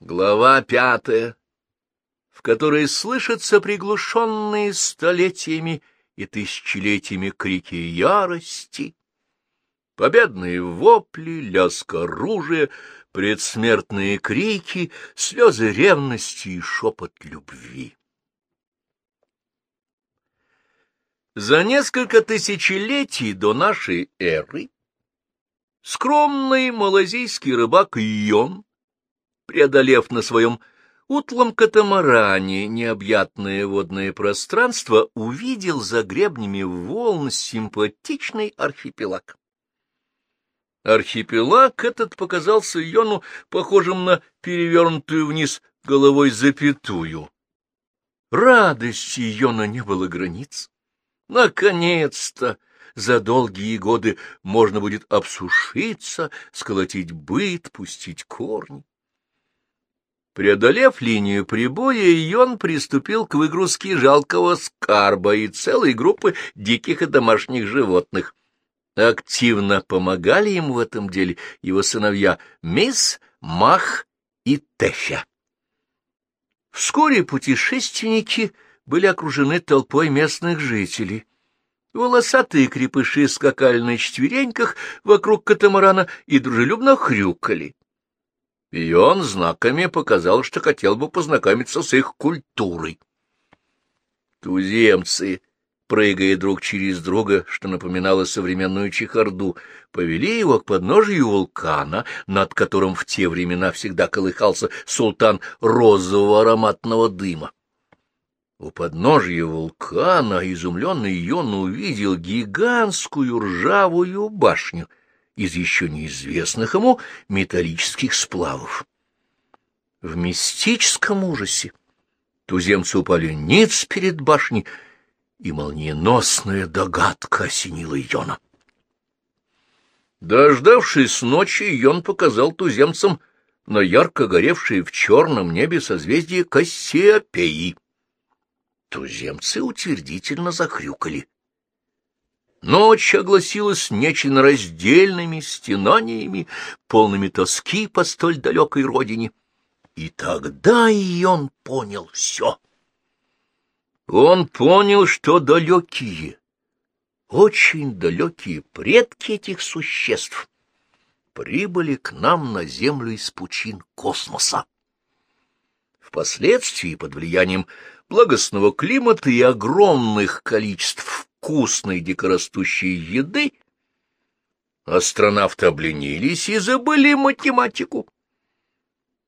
Глава пятая, в которой слышатся приглушенные столетиями и тысячелетиями крики ярости, победные вопли, лязг оружия, предсмертные крики, слезы ревности и шепот любви. За несколько тысячелетий до нашей эры скромный малазийский рыбак Йон преодолев на своем утлом катамаране необъятное водное пространство, увидел за гребнями волн симпатичный архипелаг. Архипелаг этот показался Йону похожим на перевернутую вниз головой запятую. Радости Йона не было границ. Наконец-то! За долгие годы можно будет обсушиться, сколотить быт, пустить корни. Преодолев линию прибоя, Йон приступил к выгрузке жалкого скарба и целой группы диких и домашних животных. Активно помогали ему в этом деле его сыновья Мисс, Мах и Тэфя. Вскоре путешественники были окружены толпой местных жителей. Волосатые крепыши скакали на четвереньках вокруг катамарана и дружелюбно хрюкали и он знаками показал, что хотел бы познакомиться с их культурой. Туземцы, прыгая друг через друга, что напоминало современную чехарду, повели его к подножию вулкана, над которым в те времена всегда колыхался султан розового ароматного дыма. У подножия вулкана изумленный Йон увидел гигантскую ржавую башню — из еще неизвестных ему металлических сплавов. В мистическом ужасе туземцы упали ниц перед башней, и молниеносная догадка осенила Йона. Дождавшись ночи, Йон показал туземцам на ярко горевшее в черном небе созвездие Кассиопеи. Туземцы утвердительно захрюкали. Ночь огласилась нечленораздельными стенаниями, полными тоски по столь далекой родине. И тогда и он понял все. Он понял, что далекие, очень далекие предки этих существ прибыли к нам на Землю из пучин космоса. Впоследствии, под влиянием благостного климата и огромных количеств вкусной дикорастущей еды, астронавты обленились и забыли математику.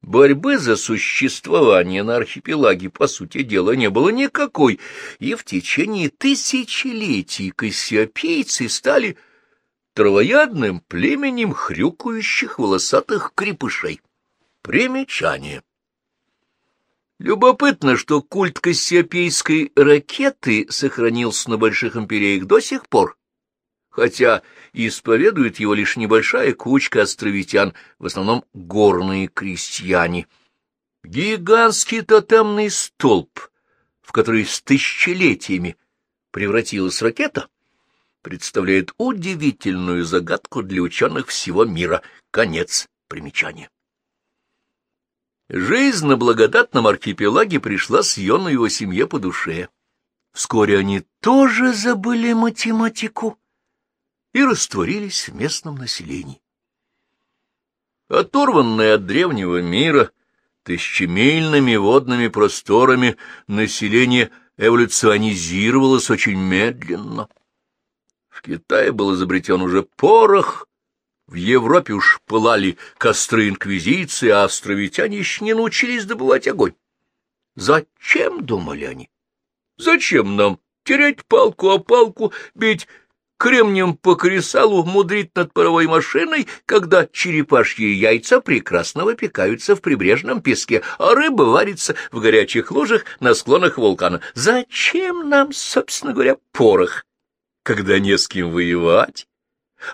Борьбы за существование на архипелаге, по сути дела, не было никакой, и в течение тысячелетий кассиопейцы стали травоядным племенем хрюкающих волосатых крепышей. Примечание. Любопытно, что культ кассиопейской ракеты сохранился на больших империях до сих пор, хотя исповедует его лишь небольшая кучка островитян, в основном горные крестьяне. Гигантский тотемный столб, в который с тысячелетиями превратилась ракета, представляет удивительную загадку для ученых всего мира. Конец примечания. Жизнь на благодатном архипелаге пришла с Йону его семье по душе. Вскоре они тоже забыли математику и растворились в местном населении. Оторванное от древнего мира тысячемильными водными просторами население эволюционизировалось очень медленно. В Китае был изобретен уже порох, в Европе уж пылали костры инквизиции, а островитяне еще не научились добывать огонь. Зачем, думали они? Зачем нам терять палку о палку, бить кремнем по кресалу, мудрить над паровой машиной, когда черепашьи яйца прекрасно выпекаются в прибрежном песке, а рыба варится в горячих лужах на склонах вулкана. Зачем нам, собственно говоря, порох, когда не с кем воевать?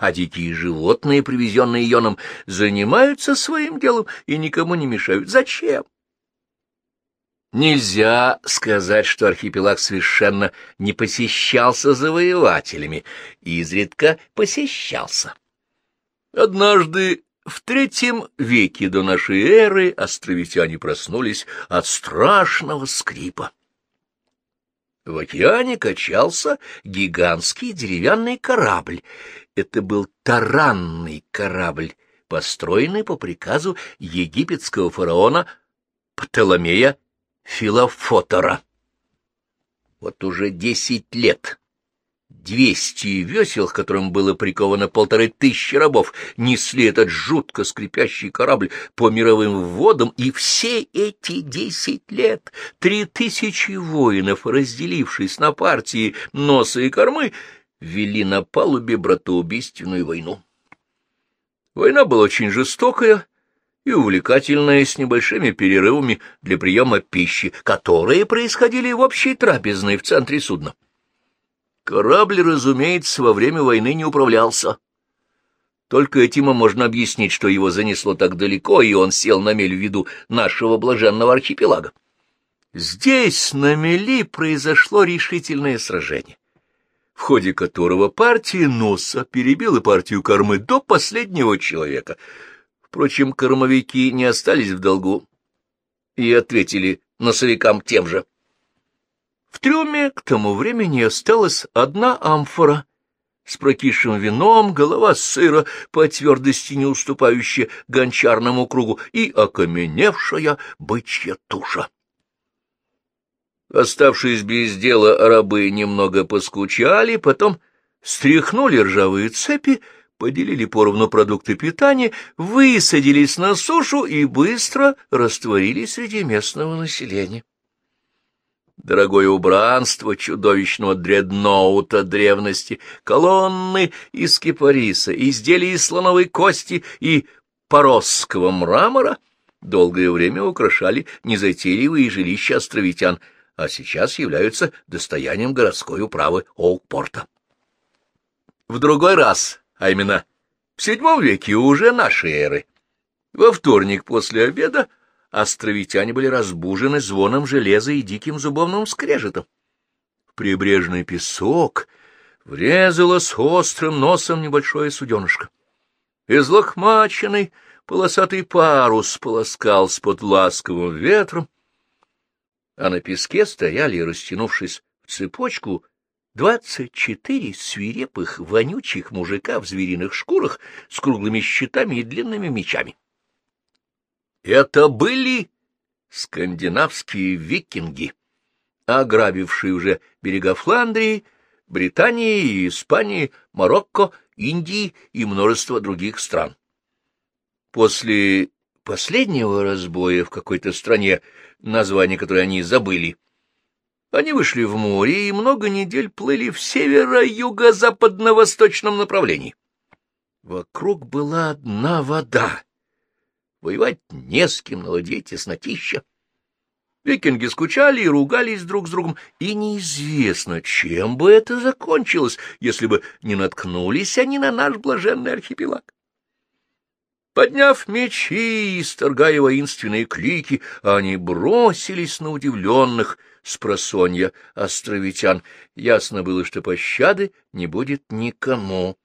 А дикие животные, привезенные Йоном, занимаются своим делом и никому не мешают. Зачем? Нельзя сказать, что архипелаг совершенно не посещался завоевателями, изредка посещался. Однажды В третьем веке до нашей эры островитяне проснулись от страшного скрипа. В океане качался гигантский деревянный корабль. Это был таранный корабль, построенный по приказу египетского фараона Птоломея Филофотора. Вот уже десять лет Двести весел, к которым было приковано полторы тысячи рабов, несли этот жутко скрипящий корабль по мировым водам, и все эти десять лет три тысячи воинов, разделившись на партии носа и кормы, вели на палубе братоубийственную войну. Война была очень жестокая и увлекательная, с небольшими перерывами для приема пищи, которые происходили в общей трапезной в центре судна. Корабль, разумеется, во время войны не управлялся. Только этим можно объяснить, что его занесло так далеко, и он сел на мель в виду нашего блаженного архипелага. Здесь, на мели, произошло решительное сражение, в ходе которого партия носа перебила партию кормы до последнего человека. Впрочем, кормовики не остались в долгу и ответили носовикам тем же. В трюме к тому времени осталась одна амфора с прокисшим вином, голова сыра, по твердости не уступающая гончарному кругу, и окаменевшая бычья туша. Оставшись без дела, рабы немного поскучали, потом стряхнули ржавые цепи, поделили поровну продукты питания, высадились на сушу и быстро растворились среди местного населения. Дорогое убранство чудовищного дредноута древности, колонны из кипариса, изделия из слоновой кости и поросского мрамора долгое время украшали незатейливые жилища островитян, а сейчас являются достоянием городской управы Оукпорта. В другой раз, а именно в седьмом веке уже нашей эры, во вторник после обеда островитяне были разбужены звоном железа и диким зубовным скрежетом. В прибрежный песок врезалось острым носом небольшое суденышко. Излохмаченный полосатый парус полоскался под ласковым ветром, а на песке стояли, растянувшись в цепочку, двадцать четыре свирепых, вонючих мужика в звериных шкурах с круглыми щитами и длинными мечами. Это были скандинавские викинги, ограбившие уже берега Фландрии, Британии, Испании, Марокко, Индии и множество других стран. После последнего разбоя в какой-то стране, название которой они забыли, они вышли в море и много недель плыли в северо-юго-западно-восточном направлении. Вокруг была одна вода, Воевать не с кем, на ладье теснотища. Викинги скучали и ругались друг с другом, и неизвестно, чем бы это закончилось, если бы не наткнулись они на наш блаженный архипелаг. Подняв мечи и исторгая воинственные клики, они бросились на удивленных с просонья островитян. Ясно было, что пощады не будет никому.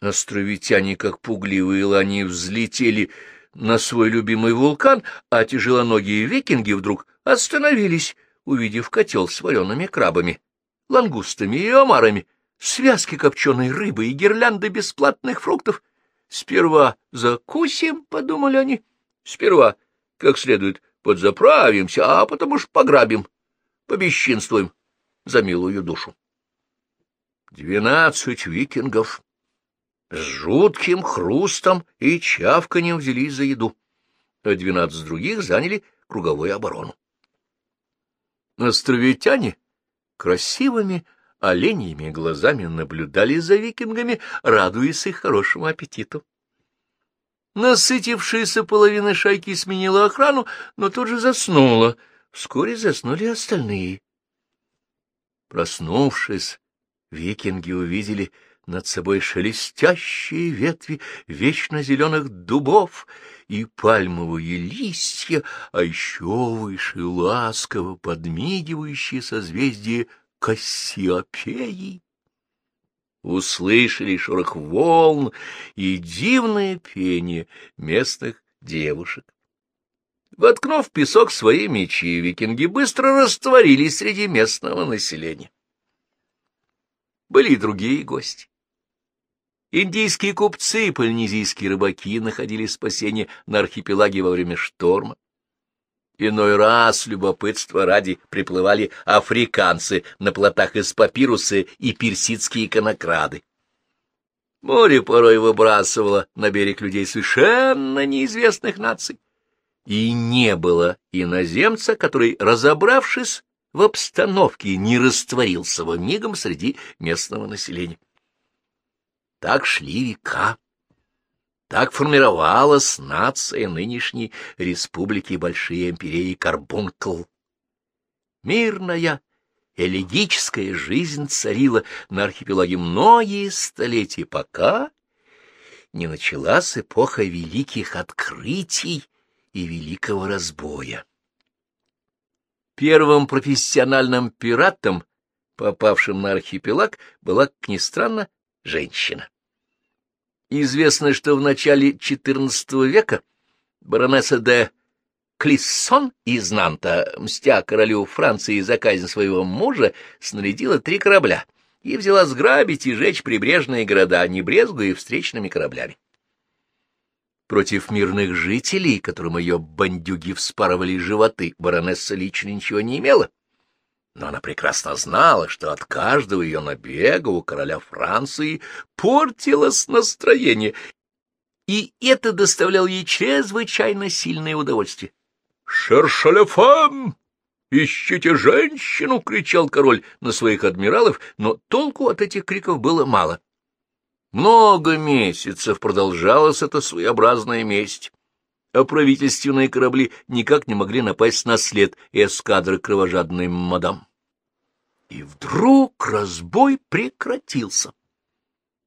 Островитяне, как пугливые лани, взлетели на свой любимый вулкан, а тяжелоногие викинги вдруг остановились, увидев котел с вареными крабами, лангустами и омарами, связки копченой рыбы и гирлянды бесплатных фруктов. Сперва закусим, — подумали они, — сперва, как следует, подзаправимся, а потом уж пограбим, побесчинствуем за милую душу. Двенадцать викингов с жутким хрустом и чавканием взялись за еду, а двенадцать других заняли круговую оборону. Островитяне красивыми оленьими глазами наблюдали за викингами, радуясь их хорошему аппетиту. Насытившаяся половина шайки сменила охрану, но тут же заснула. Вскоре заснули остальные. Проснувшись, викинги увидели над собой шелестящие ветви вечно зеленых дубов и пальмовые листья, а еще выше ласково подмигивающие созвездие Кассиопеи. услышали шорох волн и дивное пение местных девушек. Воткнув в песок свои мечи, викинги быстро растворились среди местного населения. Были и другие гости. Индийские купцы и полинезийские рыбаки находили спасение на архипелаге во время шторма. Иной раз, любопытство ради, приплывали африканцы на плотах из папируса и персидские конокрады. Море порой выбрасывало на берег людей совершенно неизвестных наций. И не было иноземца, который, разобравшись в обстановке, не растворился во мигом среди местного населения. Так шли века. Так формировалась нация нынешней республики Большие империи Карбункл. Мирная, элегическая жизнь царила на архипелаге многие столетия, пока не началась эпоха великих открытий и великого разбоя. Первым профессиональным пиратом, попавшим на архипелаг, была, как ни странно, женщина. Известно, что в начале XIV века баронесса де Клиссон из Нанта, мстя королю Франции за казнь своего мужа, снарядила три корабля и взяла сграбить и жечь прибрежные города, не брезгуя встречными кораблями. Против мирных жителей, которым ее бандюги вспарывали животы, баронесса лично ничего не имела но она прекрасно знала, что от каждого ее набега у короля Франции портилось настроение, и это доставляло ей чрезвычайно сильное удовольствие. «Шершаляфам! Ищите женщину!» — кричал король на своих адмиралов, но толку от этих криков было мало. Много месяцев продолжалась эта своеобразная месть а правительственные корабли никак не могли напасть на след эскадры кровожадной мадам. И вдруг разбой прекратился.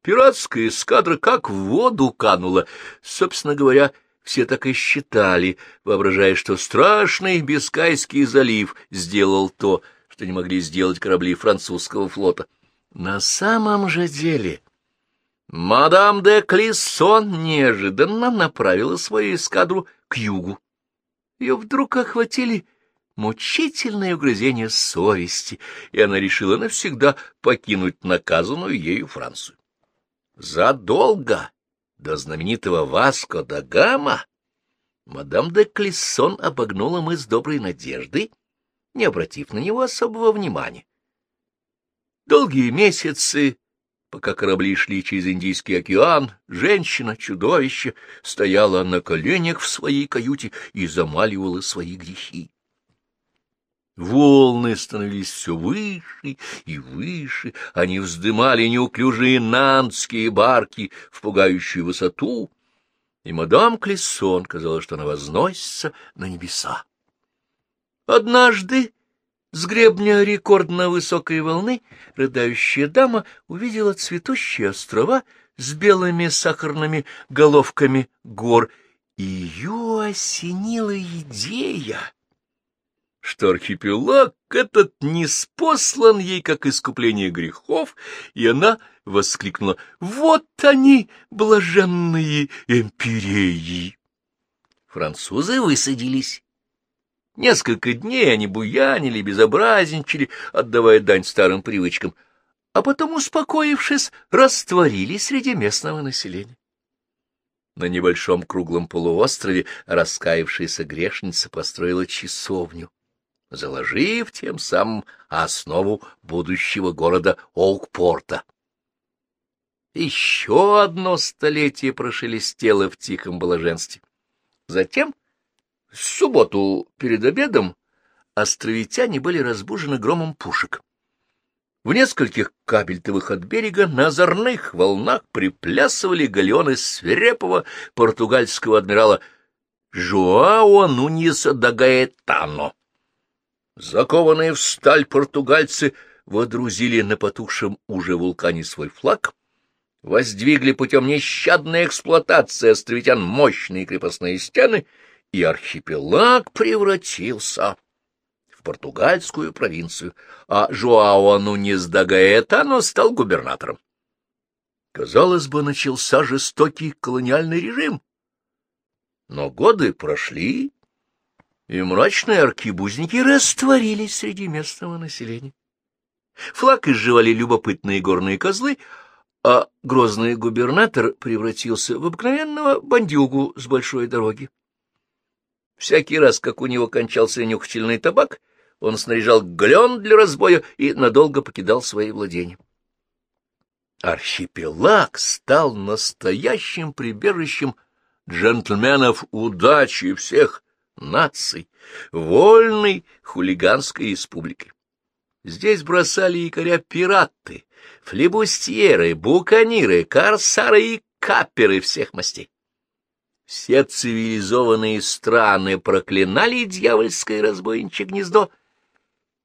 Пиратская эскадра как в воду канула. Собственно говоря, все так и считали, воображая, что страшный Бискайский залив сделал то, что не могли сделать корабли французского флота. На самом же деле Мадам де Клиссон неожиданно направила свою эскадру к югу. Ее вдруг охватили мучительные угрызения совести, и она решила навсегда покинуть наказанную ею Францию. Задолго до знаменитого Васко да Гама мадам де Клиссон обогнула мы с доброй надеждой, не обратив на него особого внимания. Долгие месяцы Пока корабли шли через Индийский океан, женщина-чудовище стояла на коленях в своей каюте и замаливала свои грехи. Волны становились все выше и выше, они вздымали неуклюжие нанские барки в пугающую высоту, и мадам Клессон казалось, что она возносится на небеса. Однажды с гребня рекордно высокой волны рыдающая дама увидела цветущие острова с белыми сахарными головками гор, и ее осенила идея, что архипелаг этот не спослан ей как искупление грехов, и она воскликнула «Вот они, блаженные эмпиреи!» Французы высадились Несколько дней они буянили, безобразничали, отдавая дань старым привычкам, а потом, успокоившись, растворились среди местного населения. На небольшом круглом полуострове раскаявшаяся грешница построила часовню, заложив тем самым основу будущего города Оукпорта. Еще одно столетие прошелестело в тихом блаженстве. Затем в субботу перед обедом островитяне были разбужены громом пушек. В нескольких кабельтовых от берега на озорных волнах приплясывали галеоны свирепого португальского адмирала Жуао Нуньеса да Гаэтано. Закованные в сталь португальцы водрузили на потухшем уже вулкане свой флаг, воздвигли путем нещадной эксплуатации островитян мощные крепостные стены — и архипелаг превратился в португальскую провинцию, а Жуао Нунес да Гаэтано стал губернатором. Казалось бы, начался жестокий колониальный режим. Но годы прошли, и мрачные аркибузники растворились среди местного населения. Флаг изживали любопытные горные козлы, а грозный губернатор превратился в обыкновенного бандюгу с большой дороги. Всякий раз, как у него кончался нюхательный табак, он снаряжал галеон для разбоя и надолго покидал свои владения. Архипелаг стал настоящим прибежищем джентльменов удачи всех наций, вольной хулиганской республики. Здесь бросали якоря пираты, флебустьеры, буканиры, корсары и каперы всех мастей. Все цивилизованные страны проклинали дьявольское разбойничье гнездо,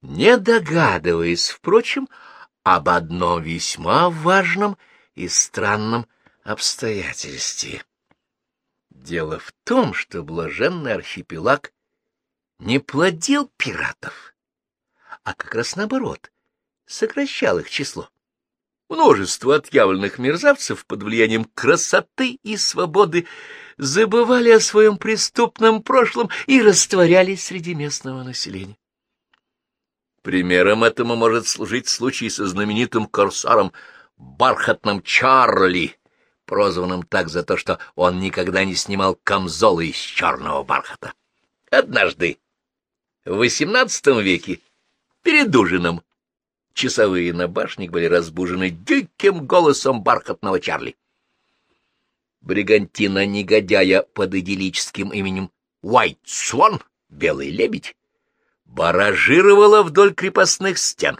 не догадываясь, впрочем, об одном весьма важном и странном обстоятельстве. Дело в том, что блаженный архипелаг не плодил пиратов, а как раз наоборот, сокращал их число. Множество отъявленных мерзавцев под влиянием красоты и свободы забывали о своем преступном прошлом и растворялись среди местного населения. Примером этому может служить случай со знаменитым корсаром Бархатным Чарли, прозванным так за то, что он никогда не снимал камзолы из черного бархата. Однажды, в XVIII веке, перед ужином, часовые на башне были разбужены диким голосом бархатного Чарли. Бригантина негодяя под идиллическим именем Уайт Свон, белый лебедь, баражировала вдоль крепостных стен.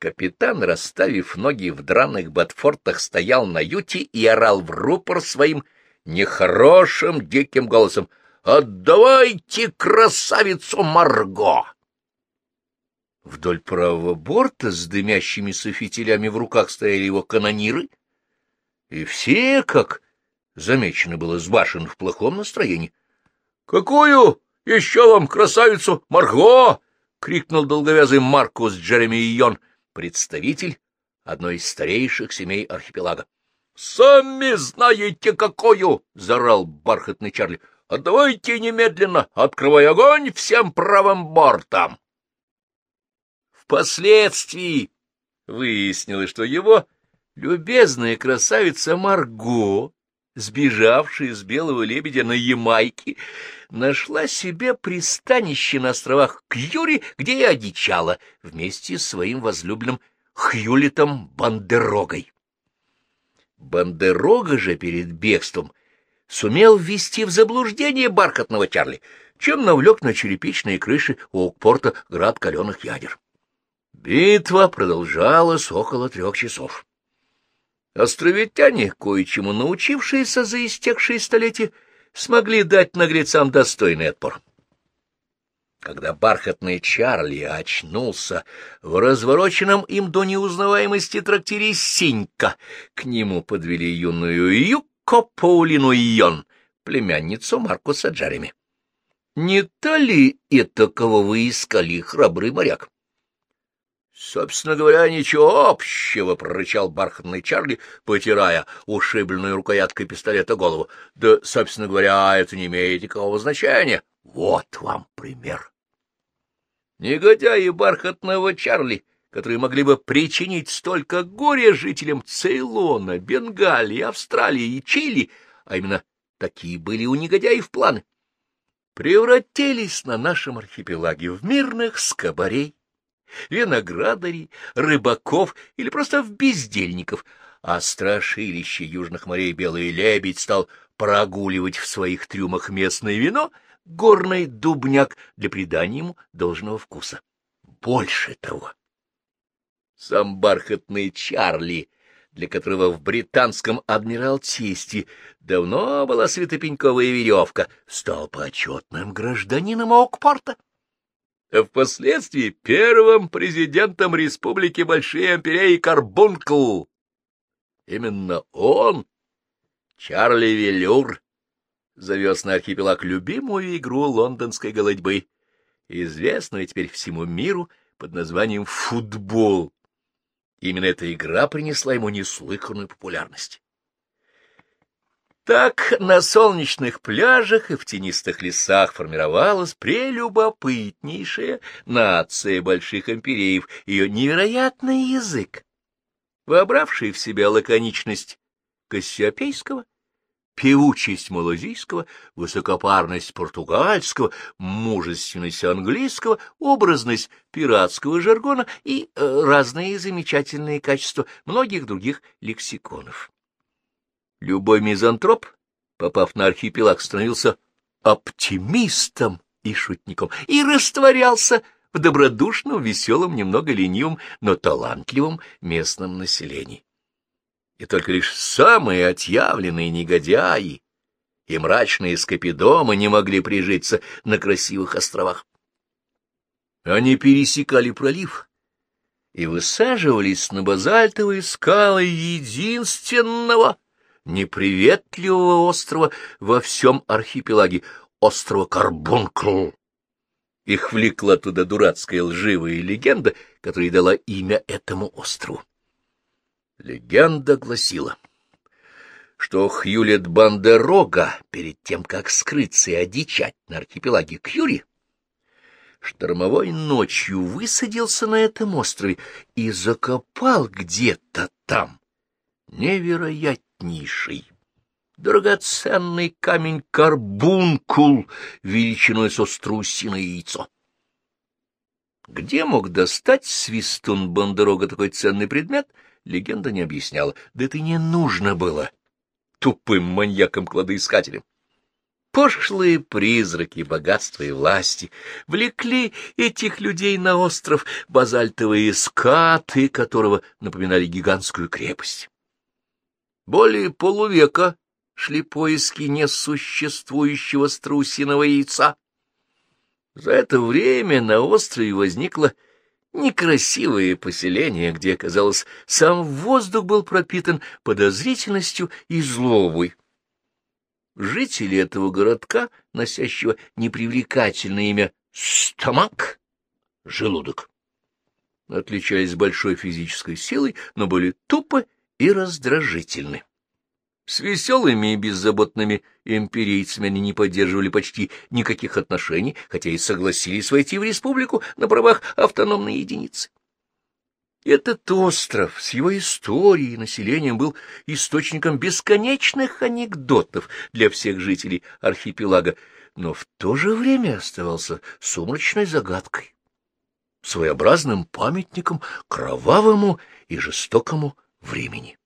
Капитан, расставив ноги в драных ботфортах, стоял на юте и орал в рупор своим нехорошим диким голосом «Отдавайте красавицу Марго!» Вдоль правого борта с дымящимися фитилями в руках стояли его канониры, и все, как замечено было с башен, в плохом настроении. — Какую еще вам красавицу Марго? — крикнул долговязый Маркус Джереми Йон, представитель одной из старейших семей архипелага. — Сами знаете, какую! — зарал бархатный Чарли. — Отдавайте немедленно, открывай огонь всем правым бортом! Впоследствии выяснилось, что его любезная красавица Марго, сбежавшая с белого лебедя на Ямайке, нашла себе пристанище на островах Кьюри, где и одичала вместе с своим возлюбленным Хьюлитом Бандерогой. Бандерога же перед бегством сумел ввести в заблуждение бархатного Чарли, чем навлек на черепичные крыши у Окпорта град каленых ядер. Битва продолжалась около трех часов. Островитяне, кое-чему научившиеся за истекшие столетия, смогли дать наглецам достойный отпор. Когда бархатный Чарли очнулся в развороченном им до неузнаваемости трактире Синька, к нему подвели юную Юко Паулину Йон, племянницу Маркуса Джереми. Не то ли это, кого вы искали, храбрый моряк? Собственно говоря, ничего общего, — прорычал бархатный Чарли, потирая ушибленную рукояткой пистолета голову. Да, собственно говоря, это не имеет никакого значения. Вот вам пример. Негодяи бархатного Чарли, которые могли бы причинить столько горя жителям Цейлона, Бенгалии, Австралии и Чили, а именно такие были у негодяев планы, превратились на нашем архипелаге в мирных скобарей виноградарей, рыбаков или просто в бездельников, а страшилище южных морей Белый Лебедь стал прогуливать в своих трюмах местное вино, горный дубняк для придания ему должного вкуса. Больше того, сам бархатный Чарли, для которого в британском адмиралтействе давно была светопеньковая веревка, стал почетным гражданином Окпорта а впоследствии первым президентом Республики Большие Империи Карбункл. Именно он, Чарли Велюр, завез на архипелаг любимую игру лондонской голодьбы, известную теперь всему миру под названием футбол. Именно эта игра принесла ему неслыханную популярность. Так на солнечных пляжах и в тенистых лесах формировалась прелюбопытнейшая нация больших империев, ее невероятный язык, вобравший в себя лаконичность Кассиопейского, певучесть малазийского, высокопарность португальского, мужественность английского, образность пиратского жаргона и э, разные замечательные качества многих других лексиконов. Любой мизантроп, попав на архипелаг, становился оптимистом и шутником и растворялся в добродушном, веселом, немного ленивом, но талантливом местном населении. И только лишь самые отъявленные негодяи и мрачные скопидомы не могли прижиться на красивых островах. Они пересекали пролив и высаживались на базальтовые скалы единственного неприветливого острова во всем архипелаге, острова Карбункл. Их влекла туда дурацкая лживая легенда, которая дала имя этому острову. Легенда гласила, что Хьюлет Бандерога, перед тем, как скрыться и одичать на архипелаге Кьюри, штормовой ночью высадился на этом острове и закопал где-то там невероятно приятнейший, драгоценный камень карбункул величиной со струсиное яйцо. Где мог достать свистун Бандерога такой ценный предмет, легенда не объясняла. Да это не нужно было тупым маньякам-кладоискателям. Пошлые призраки богатства и власти влекли этих людей на остров, базальтовые скаты которого напоминали гигантскую крепость. Более полувека шли поиски несуществующего струсиного яйца. За это время на острове возникло некрасивое поселение, где, казалось, сам воздух был пропитан подозрительностью и злобой. Жители этого городка, носящего непривлекательное имя «Стомак» — желудок, отличались большой физической силой, но были тупо и раздражительны. С веселыми и беззаботными империйцами они не поддерживали почти никаких отношений, хотя и согласились войти в республику на правах автономной единицы. Этот остров с его историей и населением был источником бесконечных анекдотов для всех жителей архипелага, но в то же время оставался сумрачной загадкой, своеобразным памятником кровавому и жестокому времени.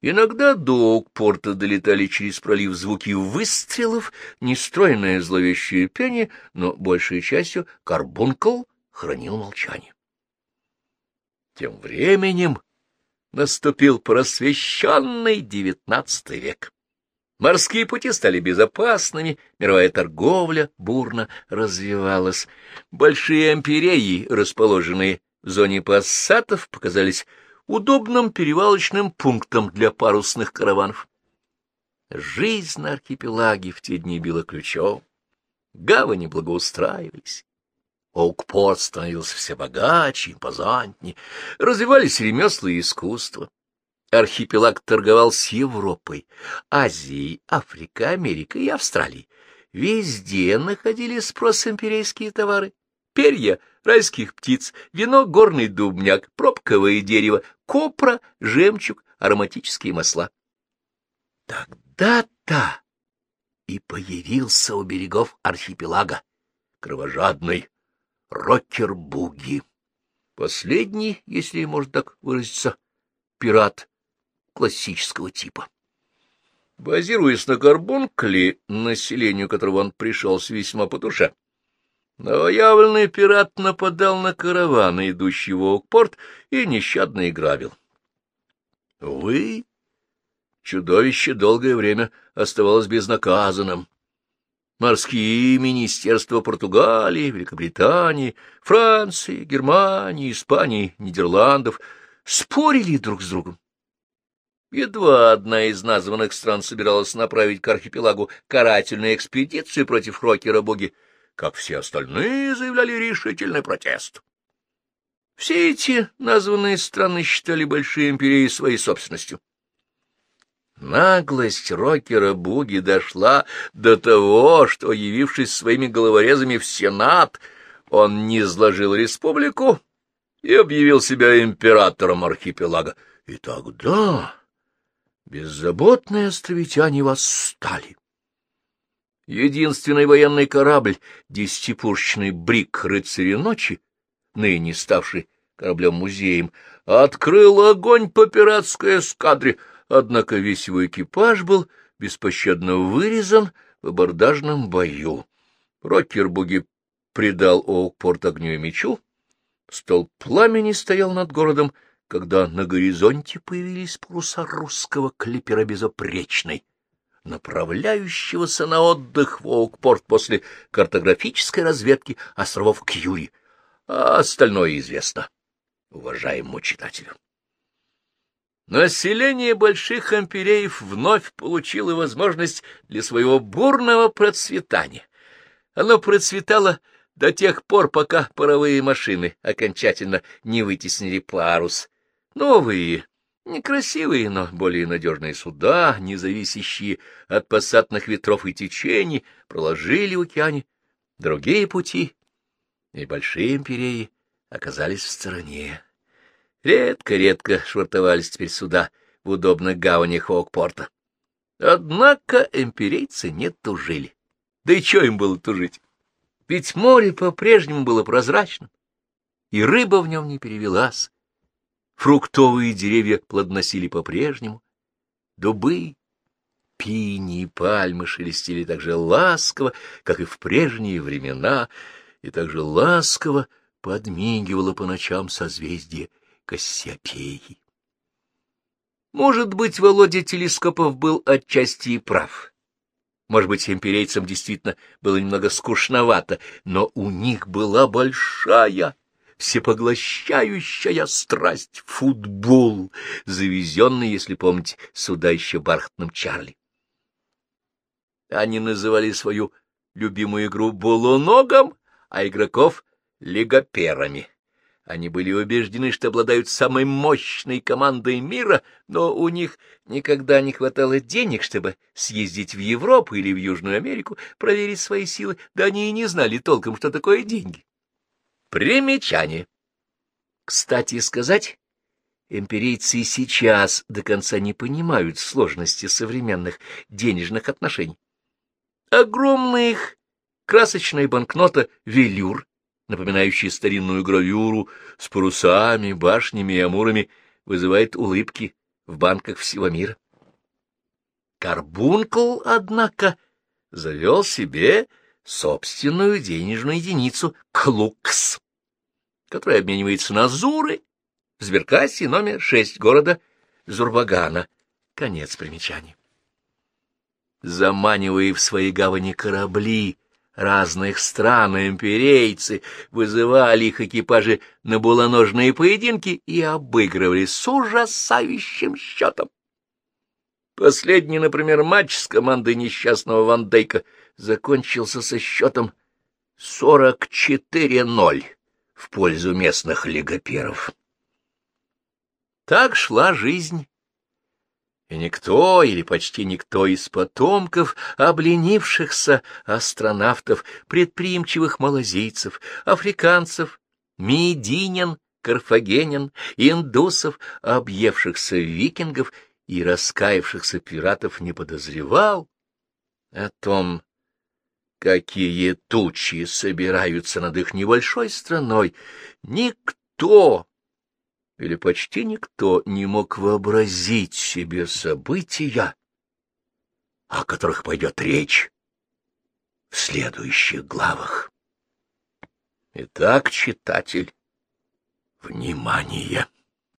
Иногда до Окпорта долетали через пролив звуки выстрелов, нестройное зловещее пение, но большей частью Карбункл хранил молчание. Тем временем наступил просвещенный девятнадцатый век. Морские пути стали безопасными, мировая торговля бурно развивалась. Большие империи, расположенные в зоне пассатов, показались удобным перевалочным пунктом для парусных караванов. Жизнь на архипелаге в те дни била ключом, гавани благоустраивались. Оукпорт становился все богаче, и импозантнее, развивались ремесла и искусство. Архипелаг торговал с Европой, Азией, Африкой, Америкой и Австралией. Везде находили спрос империйские товары перья райских птиц, вино горный дубняк, пробковое дерево, копра, жемчуг, ароматические масла. Тогда-то и появился у берегов архипелага кровожадный рокер-буги. Последний, если можно так выразиться, пират классического типа. Базируясь на Карбункле, населению которого он пришелся весьма по душе, Новоявленный пират нападал на караваны, идущие в Окпорт, и нещадно и грабил. Вы, чудовище, долгое время оставалось безнаказанным. Морские министерства Португалии, Великобритании, Франции, Германии, Испании, Нидерландов спорили друг с другом. Едва одна из названных стран собиралась направить к архипелагу карательную экспедицию против Рокера-боги, как все остальные заявляли решительный протест. Все эти названные страны считали большие империи своей собственностью. Наглость рокера Буги дошла до того, что, явившись своими головорезами в Сенат, он не изложил республику и объявил себя императором архипелага. И тогда беззаботные островитяне восстали. Единственный военный корабль, десятипушечный брик «Рыцари ночи», ныне ставший кораблем-музеем, открыл огонь по пиратской эскадре, однако весь его экипаж был беспощадно вырезан в абордажном бою. Рокербуги придал Оукпорт огню и мечу, стол пламени стоял над городом, когда на горизонте появились паруса русского клипера безопречной, направляющегося на отдых в Оукпорт после картографической разведки островов Кьюри, а остальное известно уважаемому читателю. Население больших ампереев вновь получило возможность для своего бурного процветания. Оно процветало до тех пор, пока паровые машины окончательно не вытеснили парус. Новые, некрасивые, но более надежные суда, не зависящие от пассатных ветров и течений, проложили в океане другие пути, и большие империи оказались в стороне. Редко-редко швартовались теперь суда в удобных гаванях Окпорта. Однако эмпирейцы не тужили. Да и что им было тужить? Ведь море по-прежнему было прозрачным, и рыба в нем не перевелась. Фруктовые деревья плодносили по-прежнему, дубы, пини и пальмы шелестели так же ласково, как и в прежние времена, и так же ласково подмигивало по ночам созвездие Кассиопеи. Может быть, Володя Телескопов был отчасти и прав. Может быть, имперейцам действительно было немного скучновато, но у них была большая, всепоглощающая страсть — футбол, завезенный, если помните, сюда еще бархатным Чарли. Они называли свою любимую игру «Булуногом», а игроков — «лигоперами». Они были убеждены, что обладают самой мощной командой мира, но у них никогда не хватало денег, чтобы съездить в Европу или в Южную Америку, проверить свои силы, да они и не знали толком, что такое деньги. Примечание. Кстати сказать, империйцы и сейчас до конца не понимают сложности современных денежных отношений. Огромная их красочная банкнота «Велюр» напоминающий старинную гравюру с парусами, башнями и амурами, вызывает улыбки в банках всего мира. Карбункл, однако, завел себе собственную денежную единицу «Клукс», которая обменивается на «Зуры» в сберкассе номер 6 города Зурбагана. Конец примечаний. Заманивая в свои гавани корабли, разных стран имперейцы вызывали их экипажи на булоножные поединки и обыгрывали с ужасающим счетом. Последний, например, матч с командой несчастного Ван Дейка закончился со счетом 44-0 в пользу местных легоперов. Так шла жизнь и никто или почти никто из потомков обленившихся астронавтов, предприимчивых малазийцев, африканцев, мединян, карфагенян, индусов, объевшихся викингов и раскаявшихся пиратов не подозревал о том, какие тучи собираются над их небольшой страной. Никто или почти никто не мог вообразить себе события, о которых пойдет речь в следующих главах. Итак, читатель, внимание!